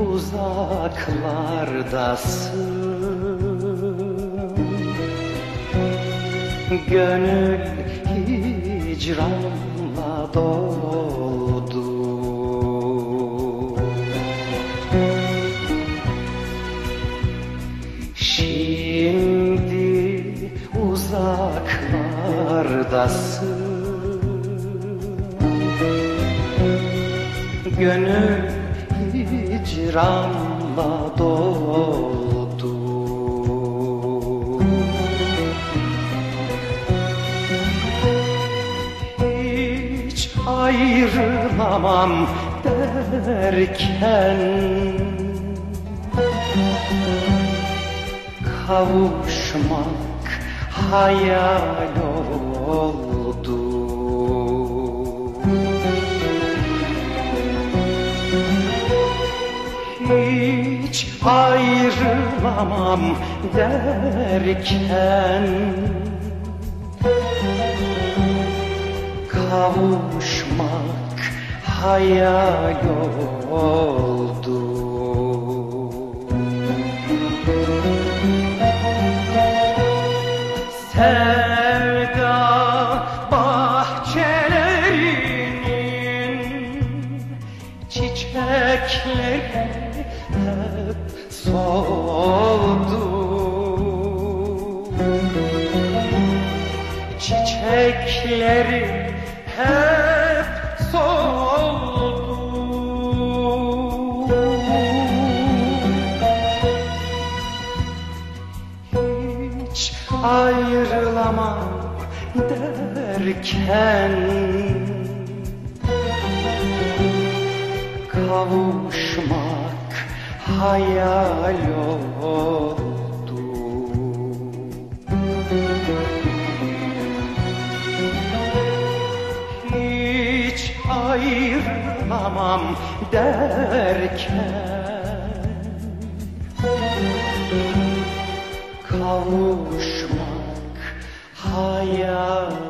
uzaklardasın. Gönül hicranla doldu. Şimdi uzaklardasın. Gönül hicranla doldu Hiç ayrılamam derken Kavuşmak hayal oldu Hiç ayrılamam derken. Kavuşmak hayal oldu. Sevda bahçelerinin çiçekleri soldu Çiçekleri hep soldu hiç ayrılamam derken Kavuşmak hayal oldu. Hiç ayrılamam derken Kavuşmak hayal